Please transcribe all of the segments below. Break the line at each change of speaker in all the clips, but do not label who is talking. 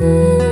음.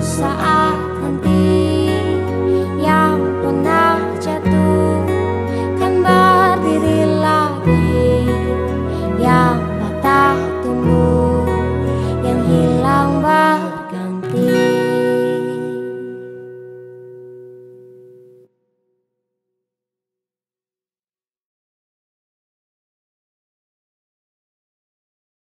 saat henti